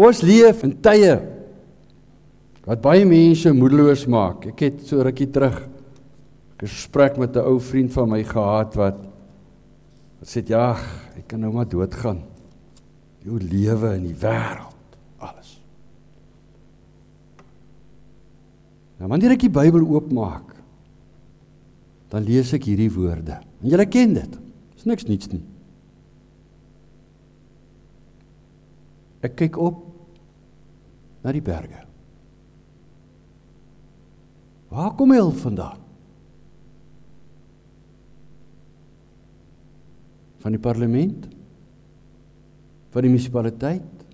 Ons leef in tye wat baie mense moedeloos maak. Ek het so rukkie terug 'n gesprek met 'n ou vriend van my gehad wat wat sê ja, ek kan nou maar doodgaan. Jou lewe in die wêreld, alles. Nou wanneer ek die Bybel oopmaak, dan lees ek hierdie woorde. En julle ken dit. Dis niks niets nie. Ek kyk op na die berge. Waar kom hy vandaan? Van die parlement? Van die munisipaliteit?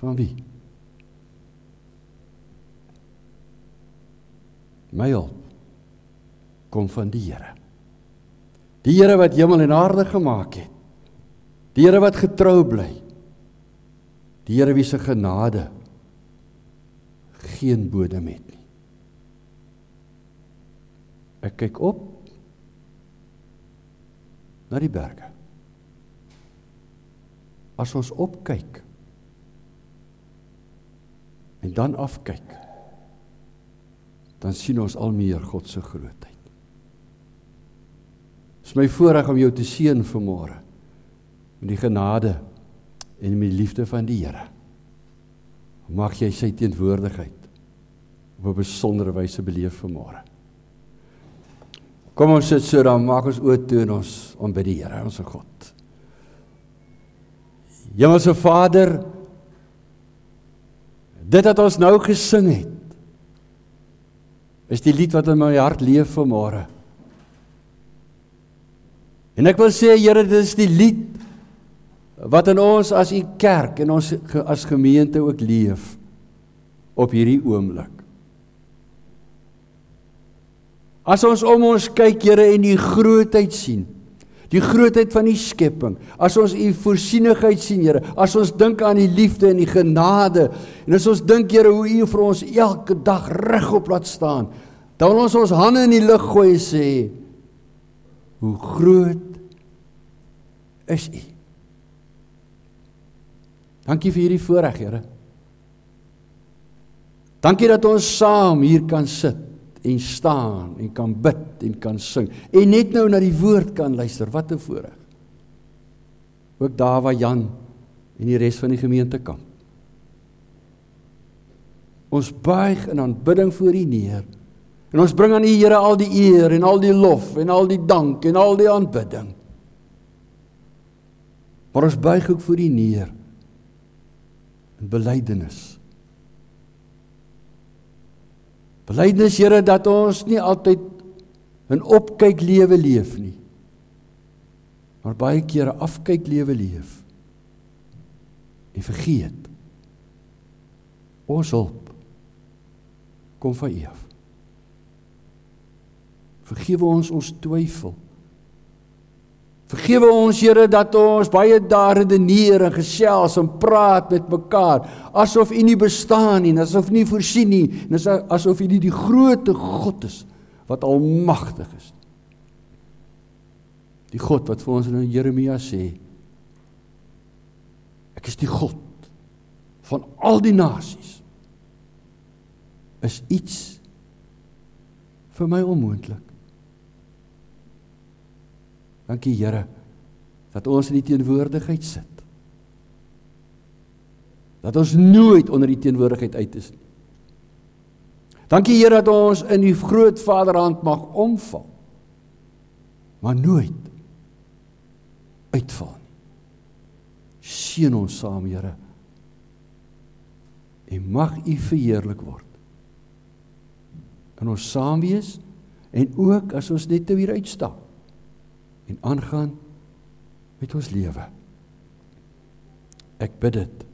Van wie? My hulp kom van die Here. Die Here wat hemel en aarde gemaak het. Die Here wat getrou bly. Die Here wie se genade geen bodem het nie. Ek kyk op na die berge. As ons opkyk en dan afkyk, dan sien ons al meer God se grootheid. Dit is my voorreg om jou te seën vanmôre met die genade en met die liefde van die Here. Mag jy sy teenwoordigheid op 'n besondere wyse beleef vanmôre. Kom ons sit so dan maak ons oë toe en ons aanbid die Here, ons God. Hemelse Vader, dit wat ons nou gesing het, is die lied wat in my hart leef vanmôre. En ek wil sê Here, dit is die lied wat in ons as u kerk en ons as gemeente ook leef op hierdie oomblik. As ons om ons kyk, Here, en die grootheid sien, die grootheid van die skepping, as ons u voorsienigheid sien, Here, as ons dink aan die liefde en die genade, en as ons dink, Here, hoe u vir ons elke dag regop laat staan, dan wil ons ons hande in die lug gooi en sê, hoe groot is u? Dankie vir hierdie voorreg, Here. Dankie dat ons saam hier kan sit en staan en kan bid en kan sing en net nou na die woord kan luister. Wat 'n voorreg. Ook daar waar Jan en die res van die gemeente kan. Ons buig in aanbidding voor U neer. En ons bring aan U Here al die eer en al die lof en al die dank en al die aanbidding. Maar ons buig ook voor U neer in belydenis. Belydenis Here dat ons nie altyd 'n opkyk lewe leef nie. Maar baie kere afkyk lewe leef. En vergeet. Ons hulp kom van U af. Vergewe ons ons twyfel. Vergewe ons Here dat ons baie daar redeneer en gesels en praat met mekaar asof U nie bestaan nie, asof U nie voorsien nie, en asof U nie die grootte God is wat almagtig is. Die God wat vir ons in Jeremia sê Ek is die God van al die nasies. Is iets vir my onmoontlik. Dankie Here dat ons in die teenwoordigheid sit. Dat ons nooit onder die teenwoordigheid uit is nie. Dankie Here dat ons in u groot Vaderhand mag omval. Maar nooit uitval nie. Seën ons saam Here. En mag u verheerlik word. In ons saam wees en ook as ons net weer uitstap en aangaan met ons lewe. Ek bid dit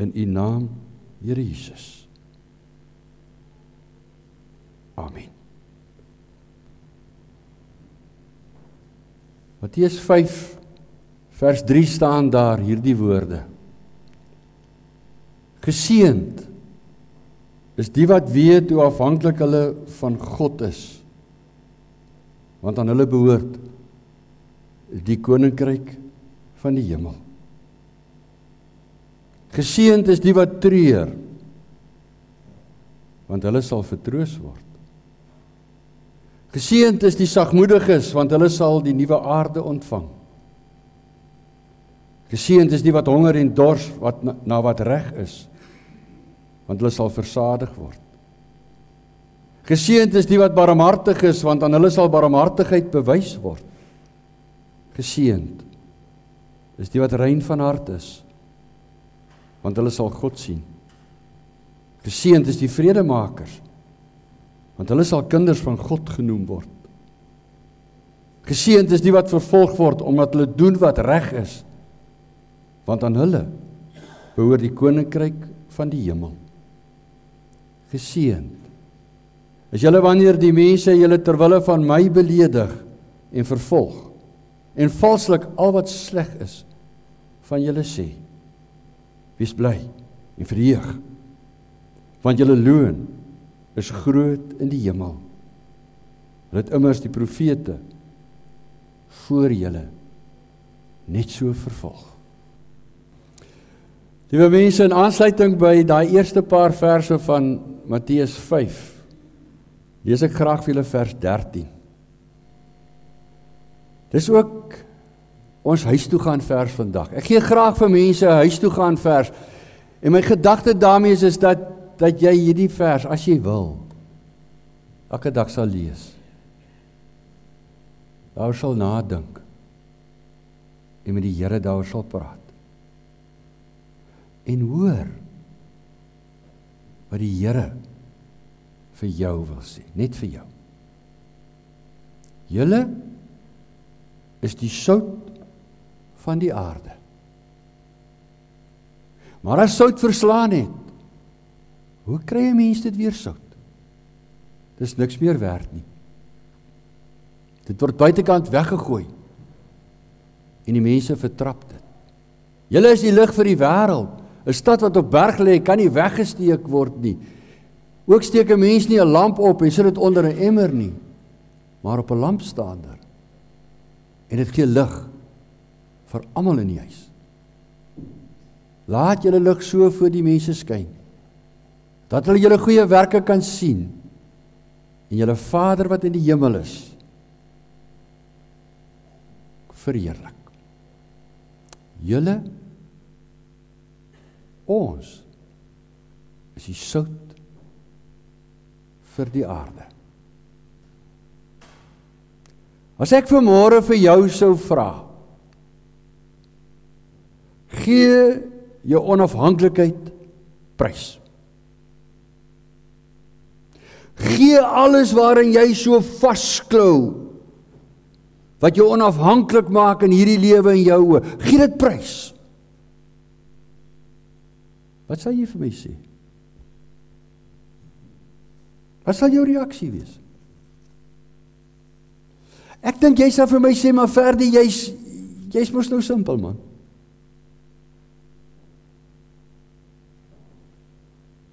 in u naam, Here Jesus. Amen. Matteus 5 vers 3 staan daar hierdie woorde. Geseend is die wat weet hoe afhanklik hulle van God is. Want aan hulle behoort die koninkryk van die hemel. Geseënd is die wat treur want hulle sal vertroos word. Geseënd is die sagmoediges want hulle sal die nuwe aarde ontvang. Geseënd is die wat honger en dors wat na, na wat reg is want hulle sal versadig word. Geseënd is die wat barmhartig is want aan hulle sal barmhartigheid bewys word. Geseënd is die wat rein van hart is want hulle sal God sien. Geseënd is die vredemakers want hulle sal kinders van God genoem word. Geseënd is die wat vervolg word omdat hulle doen wat reg is want aan hulle behoort die koninkryk van die hemel. Geseënd is julle wanneer die mense julle ter wille van my beledig en vervolg en valslik al wat sleg is van julle sê. Wees bly en verheug want julle loon is groot in die hemel. Hulle het immers die profete voor julle net so vervolg. Liewe mense, in aansluiting by daai eerste paar verse van Matteus 5, lees ek graag vir julle vers 13. Dis ook ons huis toe gaan vers vandag. Ek gee graag vir mense 'n huis toe gaan vers. En my gedagte daarmee is is dat dat jy hierdie vers as jy wil elke dag sal lees. Daar sal nadink. En met die Here daar sal praat. En hoor wat die Here vir jou wil sê, net vir jou. Julle is die sout van die aarde. Maar as sout verslaan het, hoe kry 'n mens dit weer sout? Dis niks meer werd nie. Dit word buitekant weggegooi en die mense vertrap dit. Julle is die lig vir die wêreld. 'n Stad wat op berg lê, kan nie weggesteek word nie. Ook steek 'n mens nie 'n lamp op en sit dit onder 'n emmer nie, maar op 'n lampstander. En dit gee lig vir almal in die huis. Laat julle lig so voor die mense skyn dat hulle julle goeie werke kan sien en julle Vader wat in die hemel is verheerlik. Julle ons is die sout vir die aarde. As ek vanmôre vir jou sou vra, gee jou onafhanklikheid prys. Gee alles waarin jy so vasklou wat jou onafhanklik maak in hierdie lewe en jou oë. Gee dit prys. Wat sal jy vir my sê? Wat sal jou reaksie wees? Ek dink jy sal vir my sê maar Ferdi jy's jy's mos nou simpel man.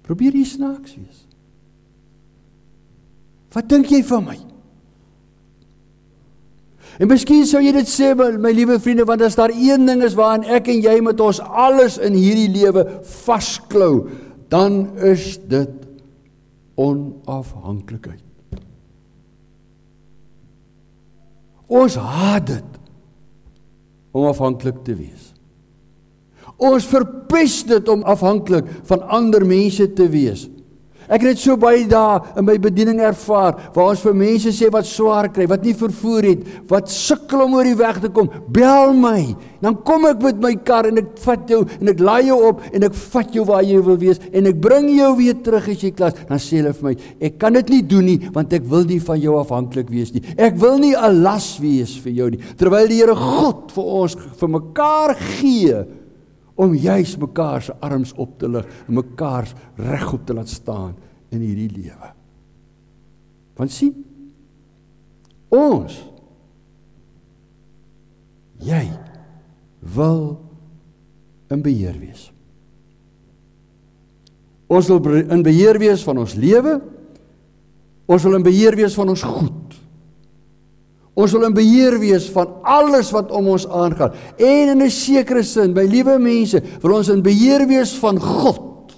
Probeer jy snaaks wees. Wat dink jy van my? En miskien sou jy dit sê my, my liewe vriende want as daar een ding is waaraan ek en jy met ons alles in hierdie lewe vasklou, dan is dit onafhanklikheid. Ons haat dit om afhanklik te wees. Ons verpes dit om afhanklik van ander mense te wees. Ek het dit so baie dae in my bediening ervaar waar ons vir mense sê wat swaar kry, wat nie vervoer het, wat sukkel om oor die weg te kom, bel my. Dan kom ek met my kar en ek vat jou en ek laai jou op en ek vat jou waar jy wil wees en ek bring jou weer terug as jy klas. Dan sê hulle vir my, ek kan dit nie doen nie want ek wil nie van jou afhanklik wees nie. Ek wil nie 'n las wees vir jou nie. Terwyl die Here God vir ons vir mekaar gee om juis mekaar se arms op te lig en mekaar regop te laat staan in hierdie lewe. Want sien ons jy wil in beheer wees. Ons wil in beheer wees van ons lewe. Ons wil in beheer wees van ons goed. Ons wil in beheer wees van alles wat om ons aangaan. En in 'n sekere sin, my liewe mense, wil ons in beheer wees van God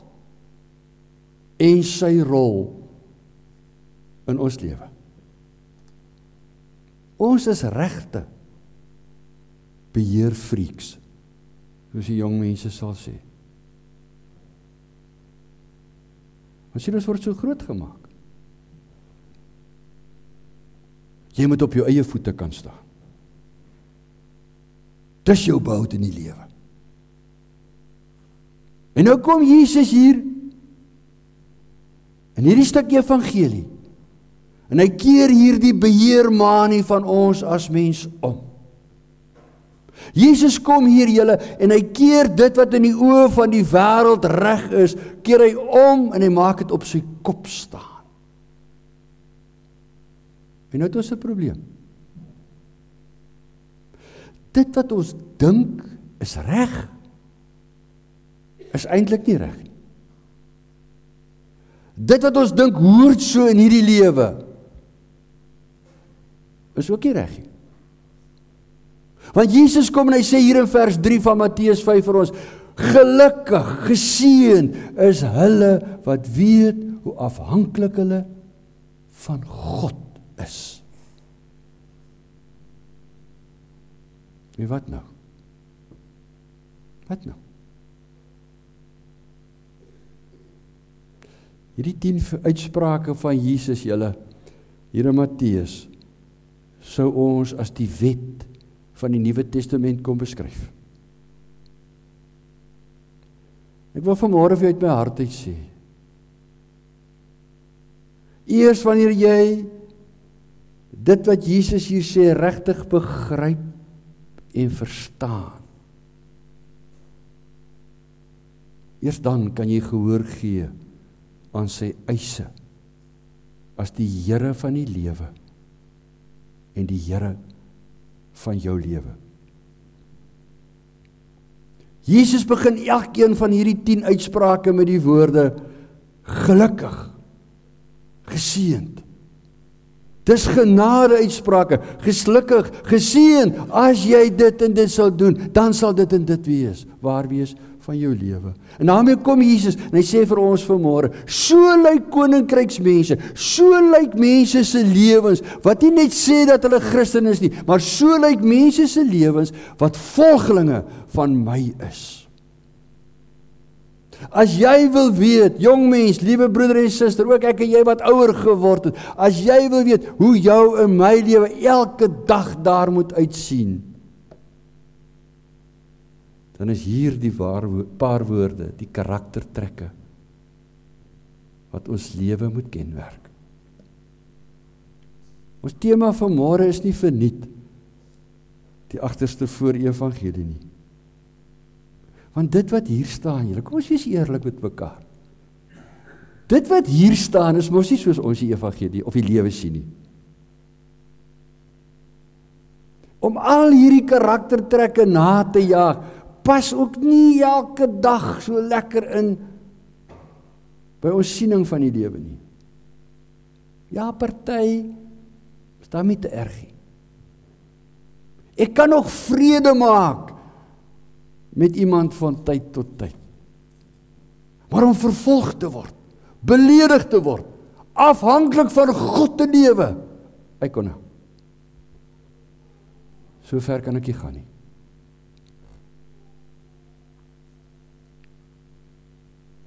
en sy rol in ons lewe. Ons is regte beheer freaks. Soos die jong mense sal sê. Ons sien ons word so groot gemaak. Jy moet op jou eie voete kan staan. Dis jou behoud in die lewe. En nou kom Jesus hier in hierdie stuk evangelie. En hy keer hierdie beheermanie van ons as mens om. Jesus kom hier julle en hy keer dit wat in die oë van die wêreld reg is, keer hy om en hy maak dit op sy kop staan. En nou het ons 'n probleem. Dit wat ons dink is reg is eintlik nie reg nie. Dit wat ons dink hoort so in hierdie lewe is ook nie reg nie. Want Jesus kom en hy sê hier in vers 3 van Matteus 5 vir ons: Gelukkig, geseën is hulle wat weet hoe afhanklik hulle van God is. Wie wat nou? Wat nou? Hierdie 10 uitsprake van Jesus julle hier in Matteus sou ons as die wet van die Nuwe Testament kom beskryf. Ek wil vanmôre vir jou uit my hart uit sê. Eers wanneer jy dit wat Jesus hier sê regtig begryp en verstaan. Eers dan kan jy gehoor gee aan sy eise as die Here van die lewe en die Here van jou lewe. Jesus begin elkeen van hierdie 10 uitsprake met die woorde gelukkig geseënd Dis genade uitsprake. Geslukkig, geseën as jy dit en dit sal doen, dan sal dit en dit wees. Waar wees van jou lewe. En daarmee kom Jesus en hy sê vir ons vanmôre, so lyk koninkryksmense, so lyk mense se lewens wat nie net sê dat hulle Christen is nie, maar so lyk mense se lewens wat volgelinge van my is. As jy wil weet, jong mens, liewe broeder en suster, ook ek en jy wat ouer geword het, as jy wil weet hoe jou in my lewe elke dag daar moet uitsien, dan is hier die waar paar woorde, die karaktertrekke wat ons lewe moet kenmerk. Ons tema van môre is nie verniet die agterste voor evangelie nie. Want dit wat hier staan, julle, kom ons wees eerlik met mekaar. Dit wat hier staan is mos nie soos ons die evangelie of die lewe sien nie. Om al hierdie karaktertrekke na te jaag, pas ook nie elke dag so lekker in by ons siening van die lewe nie. Ja, party staan met te erg. Ek kan nog vrede maak met iemand van tyd tot tyd. Maar om vervolg te word, beledig te word, afhanklik van God te lewe. Ek kon nou. So ver kan ek nie gaan nie.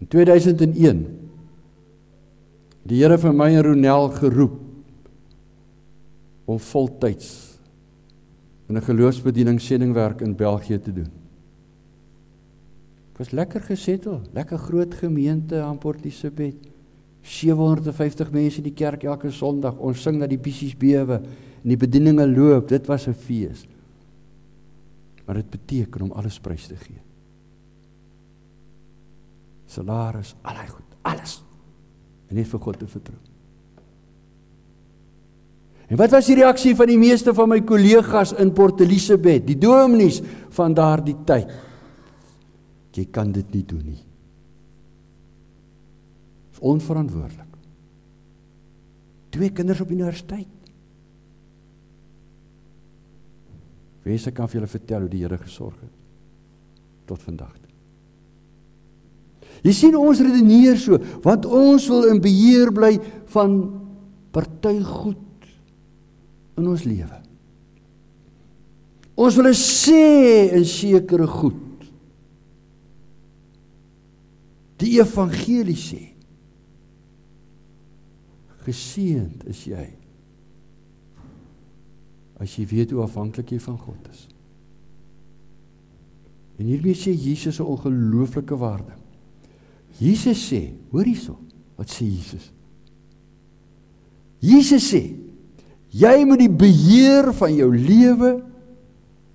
In 2001 die Here vir my en Ronel geroep om voltyds in 'n geloofsbediening sendingwerk in België te doen. Dit was lekker gesettel, lekker groot gemeente aan Port Elizabeth. 750 mense in die kerk elke Sondag. Ons sing dat die bissies bewe en die bedieninge loop. Dit was 'n fees. Maar dit beteken om alles prys te gee. Salaris, allei goed, alles. En net vir God te vertrou. En wat was die reaksie van die meeste van my kollegas in Port Elizabeth, die dominees van daardie tyd? Jy kan dit nie doen nie. Dis onverantwoordelik. Twee kinders op universiteit. Wese kan vir julle vertel hoe die Here gesorg het tot vandag. Jy sien ons redeneer so want ons wil in beheer bly van party goed in ons lewe. Ons wil sê in sekere goed. Die evangelie sê geseënd is jy as jy weet hoe afhanklik jy van God is. En hiermee sê Jesus 'n ongelooflike waarde. Jesus sê, hoor hierso, wat sê Jesus? Jesus sê, jy moet die beheer van jou lewe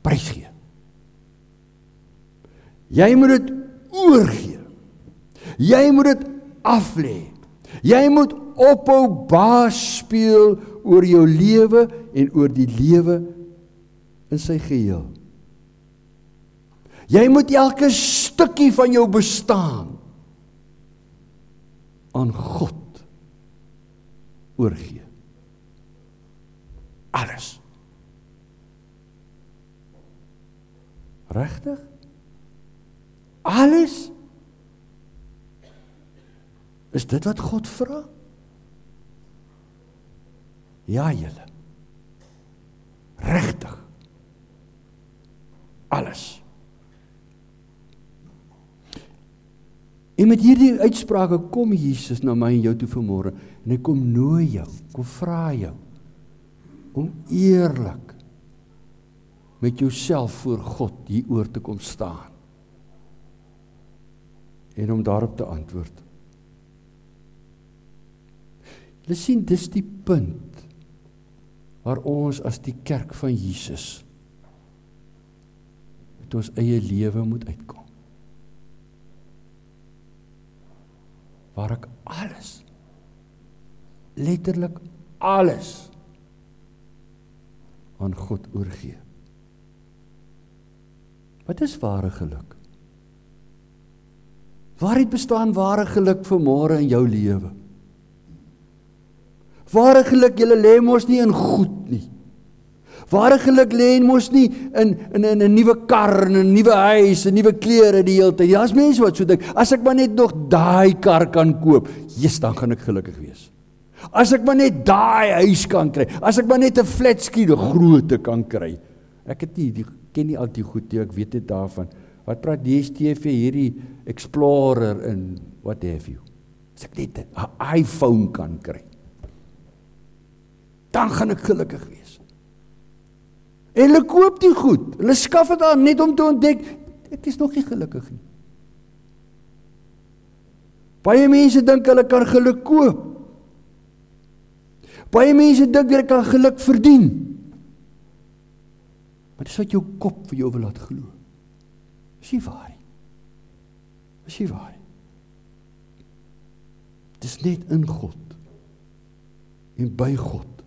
prysgee. Jy moet dit oorgee. Jy moet dit aflê. Jy moet ophou baas speel oor jou lewe en oor die lewe in sy geheel. Jy moet elke stukkie van jou bestaan aan God oorgee. Alles. Regtig? Alles? Is dit wat God vra? Ja, julle. Regtig. Alles. En met hierdie uitsprake kom Jesus na my en jou toe vanmôre en hy kom nooi jou, kom vra jou om eerlik met jouself voor God hier oor te kom staan. En om daarop te antwoord. Jy sien dis die punt waar ons as die kerk van Jesus met ons eie lewe moet uitkom. waar ek alles letterlik alles aan God oorgee. Wat is ware geluk? Waar het bestaan ware geluk vir môre in jou lewe? Ware geluk, jy lê mos nie in goed nie. Ware geluk lê mos nie in in in 'n nuwe kar en 'n nuwe huis en nuwe klere die hele tyd. Daar's mense wat so dink, as ek maar net nog daai kar kan koop, jy's dan gaan ek gelukkig wees. As ek maar net daai huis kan kry, as ek maar net 'n flat screen grootte kan kry. Ek het nie die ken nie al die goed nie, ek weet dit daarvan. Wat praat DStv hierdie Explorer in what have you? As ek net 'n iPhone kan kry, dan gaan ek gelukkig wees. En hulle koop dit goed. Hulle skaf dit aan net om te ontdek ek is nog nie gelukkig nie. Baie mense dink hulle kan geluk koop. Baie mense dink hulle kan geluk verdien. Maar dis wat jou kop vir jou wil laat glo. Is nie waar nie. Is nie waar nie. Dis net in God en by God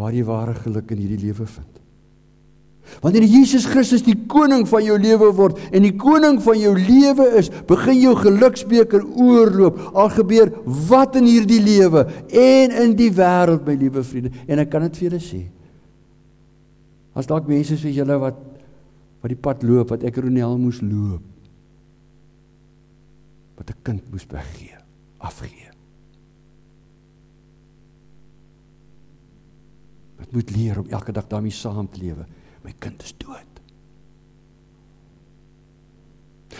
waar jy ware geluk in hierdie lewe vind. Wanneer Jesus Christus die koning van jou lewe word en die koning van jou lewe is, begin jou geluksbeker oorloop. Al gebeur wat in hierdie lewe en in die wêreld, my liewe vriende, en ek kan dit vir julle sê. As dalk mense soos julle wat wat die pad loop wat ek Ronel moes loop. Wat 'n kind moes begee, afgee. Wat moet leer om elke dag daarmee saam te lewe my kind is dood.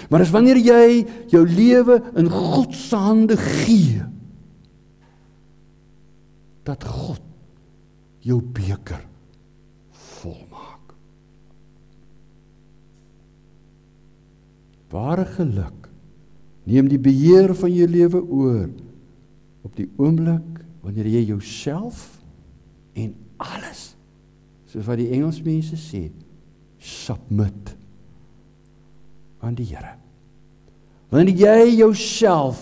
Maar as wanneer jy jou lewe in God se hande gee, dat God jou beker volmaak. Ware geluk neem die beheer van jou lewe oor op die oomblik wanneer jy jouself en alles soos wat die Engelsmense sê, submit aan die Here. Wanneer jy jouself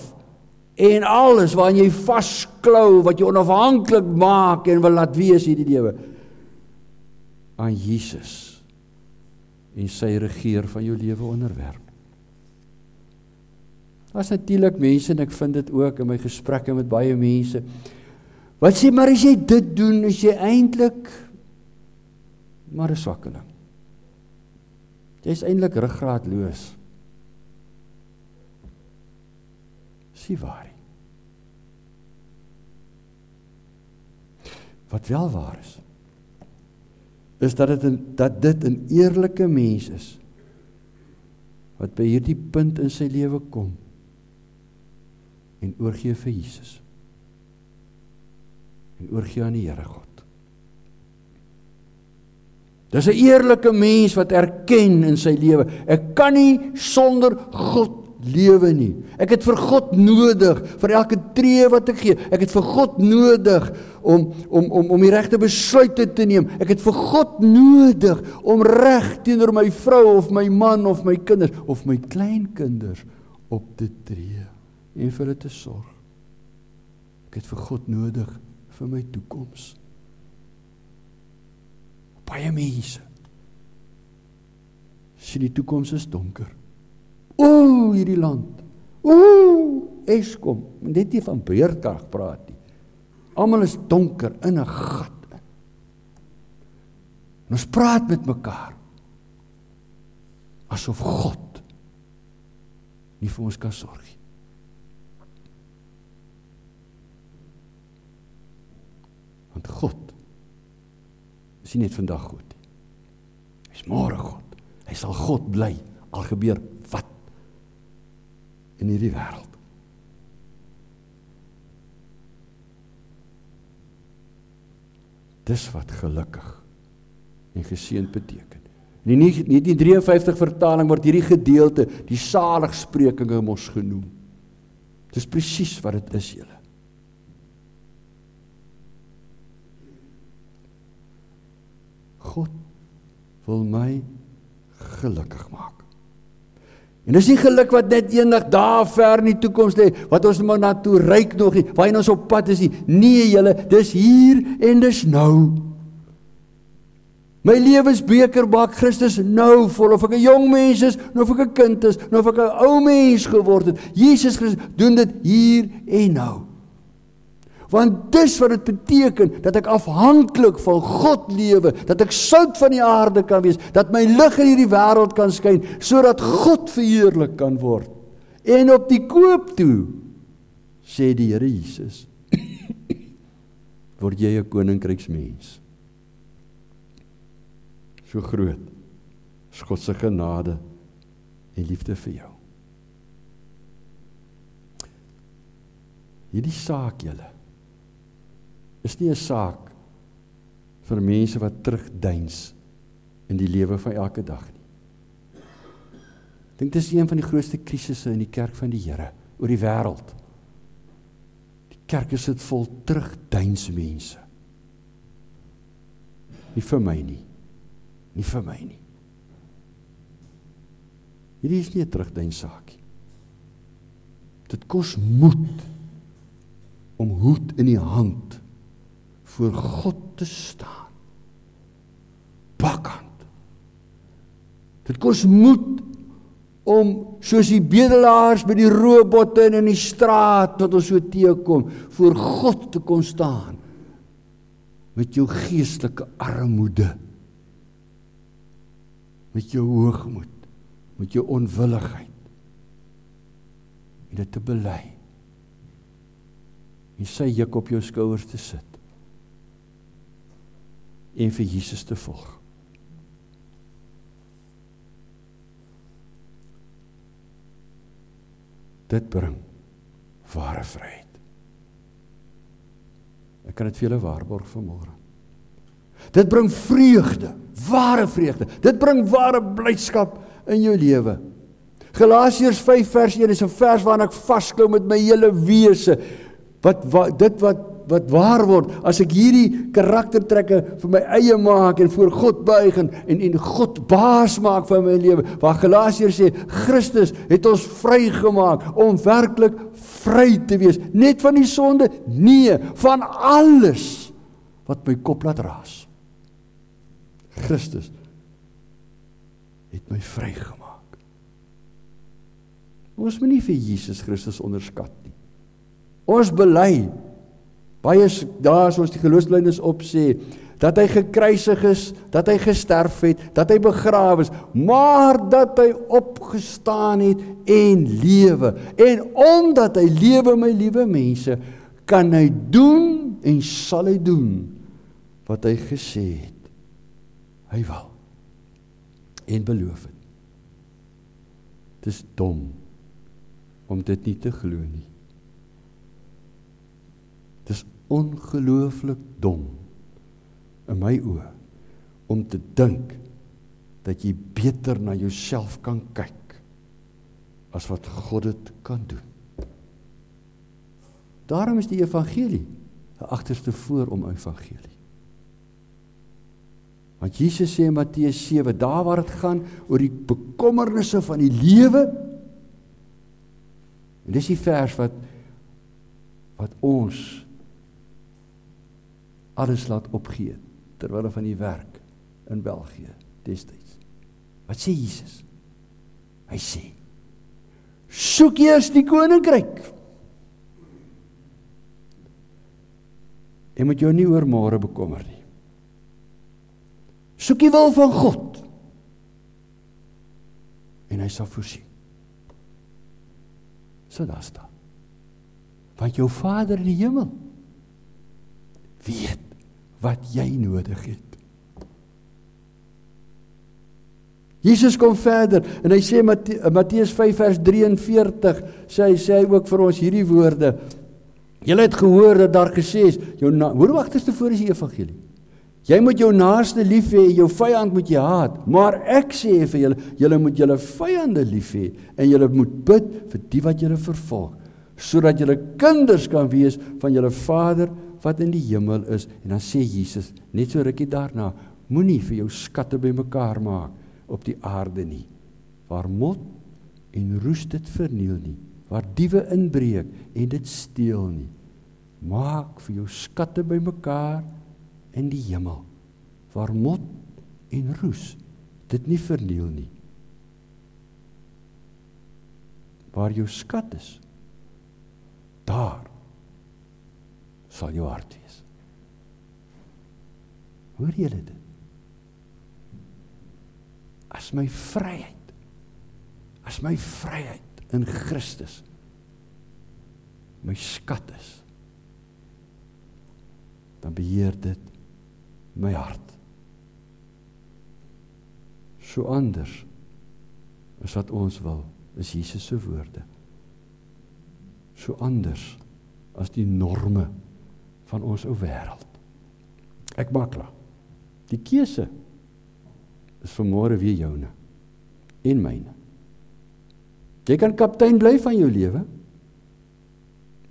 en alles waaraan jy vasklou wat jou onafhanklik maak en wil laat wees hierdie lewe aan Jesus en sy regeer van jou lewe onderwerp. Daar's natuurlik mense en ek vind dit ook in my gesprekke met baie mense. Wat sê maar as jy dit doen, is jy eintlik maar 'n swakkeling. Jy's eintlik ruggraatloos. Sy waar. Wat wel waar is, is dat dit 'n dat dit 'n eerlike mens is wat by hierdie punt in sy lewe kom en oorgee vir Jesus. En oorgee aan die Here God. Dis 'n eerlike mens wat erken in sy lewe, ek kan nie sonder God lewe nie. Ek het vir God nodig vir elke tree wat ek gee. Ek het vir God nodig om om om om die regte besluite te neem. Ek het vir God nodig om reg teenoor my vrou of my man of my kinders of my kleinkinders op te tree en vir hulle te sorg. Ek het vir God nodig vir my toekoms. Baie mense sien die toekoms is donker. Ooh, hierdie land. Ooh, Eskom. Net nie van beurtkrag praat nie. Almal is donker in 'n gat. En ons praat met mekaar. Asof God nie vir ons kan sorg nie. Want God is nie net vandag goed nie. Hy's môre God. Hy sal God bly al gebeur in hierdie wêreld. Dis wat gelukkig en geseënd beteken. In die 1953 vertaling word hierdie gedeelte die saligsprekinge mos genoem. Dis presies wat dit is julle. God wil my gelukkig maak. En dis nie geluk wat net eendag daar ver in die toekoms lê wat ons maar na toe ryk nog nie, waarheen ons op pad is nie. Nee, julle, dis hier en dis nou. My lewensbeker maak Christus nou vol of ek 'n jong mens is, of ek 'n kind is, of ek 'n ou mens geword het. Jesus Christus doen dit hier en nou. Want dis wat dit beteken dat ek afhanklik van God lewe, dat ek sout van die aarde kan wees, dat my lig in hierdie wêreld kan skyn sodat God verheerlik kan word. En op die koop toe sê die Here Jesus word jy 'n koninkryksmens. So groot is God se genade en liefde vir jou. Hierdie saak julle is nie 'n saak vir mense wat terugduins in die lewe van elke dag nie. Ek dink dit is een van die grootste krisisse in die kerk van die Here oor die wêreld. Die kerk is dit vol terugduins mense. Nie vir my nie. Nie vir my nie. Hierdie is nie 'n terugduins saak nie. Dit kos moed om hoed in die hand voor God te staan. Bakkant. Dit kos moed om soos die bedelaars by die robotte in die straat wat ons so teekom voor God te kon staan met jou geestelike armoede met jou hoogmoed met jou onwilligheid en dit te bely en sy juk op jou skouers te sit en vir Jesus te volg. Dit bring ware vryheid. Ek kan dit vir julle waarborg vanmôre. Dit bring vreugde, ware vreugde. Dit bring ware blydskap in jou lewe. Galasiërs 5 vers 1 is 'n vers waarna ek vasklou met my hele wese. Wat, wat dit wat wat waar word as ek hierdie karaktertrekke vir my eie maak en voor God buig en en, en God baas maak van my lewe. Waar Galasiërs sê Christus het ons vrygemaak om werklik vry te wees, net van die sonde, nee, van alles wat my kop laat raas. Christus het my vrygemaak. Ons moet nie vir Jesus Christus onderskat nie. Ons bely Baie daar as ons die geloofsbelijdenis op sê dat hy gekruisig is, dat hy gesterf het, dat hy begrawe is, maar dat hy opgestaan het en lewe. En omdat hy lewe, my liewe mense, kan hy doen en sal hy doen wat hy gesê het. Hy wil en beloof het. Dis dom om dit nie te glo nie. Dis ongelooflik dom in my oë om te dink dat jy beter na jouself kan kyk as wat God dit kan doen. Daarom is die evangelie 'n agterste voor om evangelie. Want Jesus sê in Matteus 7, daar waar dit gaan oor die bekommernisse van die lewe. En dis die vers wat wat ons alles laat opgee terwyl hulle van die werk in België destyds. Wat sê Jesus? Hy sê: Soek eers die koninkryk. Jy moet jou nie oor môre bekommer nie. Soek die wil van God. En hy sal voorsien. So daar staan. Want jou Vader in die hemel weet wat jy nodig het. Jesus kom verder en hy sê Matteus 5 vers 43 sê hy sê hy ook vir ons hierdie woorde. Julle het gehoor dat daar gesê is jou hoor wagterste voor is die evangelie. Jy moet jou naaste lief hê, jou vyand moet jy haat. Maar ek sê vir julle, julle moet julle vyande lief hê en julle moet bid vir die wat julle vervolg, sodat julle kinders kan wees van julle Vader wat in die hemel is. En dan sê Jesus net so rukkie daarna moenie vir jou skatte bymekaar maak op die aarde nie waar mot en roes dit verniel nie waar diewe inbreek en dit steel nie. Maak vir jou skatte bymekaar in die hemel waar mot en roes dit nie verniel nie. Waar jou skat is daar sal jou hart wees. Hoor julle dit? As my vryheid as my vryheid in Christus my skat is dan beheer dit my hart. So anders as wat ons wil, is Jesus se woorde. So anders as die norme van ons ou wêreld. Ek maak klaar. Die keuse is vir môre weer joune en myne. Jy kan kaptein bly van jou lewe.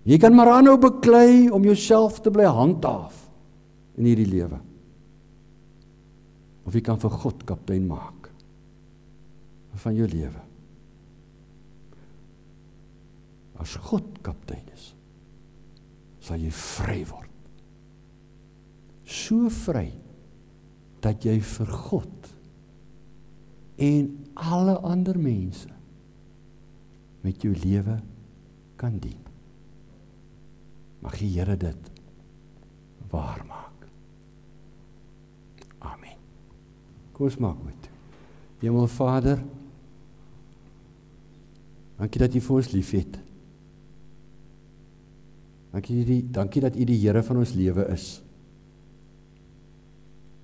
Jy kan maar aanhou beklei om jouself te bly handhaaf in hierdie lewe. Of jy kan vir God kaptein maak van jou lewe. As God kaptein is, sal jy vry word so vry dat jy vir God en alle ander mense met jou lewe kan dien. Mag die Here dit waar maak. Amen. Kom ons maak dit. Hemelvader, dankie dat U vir ons liefhet. Dankie, dankie dat U die Here van ons lewe is.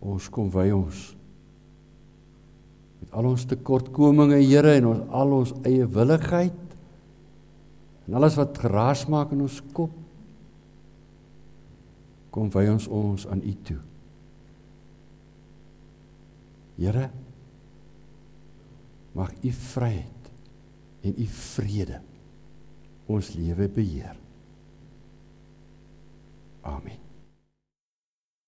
Ons kom wy ons met al ons tekortkominge, Here, en ons al ons eie willigheid en alles wat geraas maak in ons kop. Kom wy ons ons aan U toe. Here, mag U vryheid en U vrede ons lewe beheer. Amen.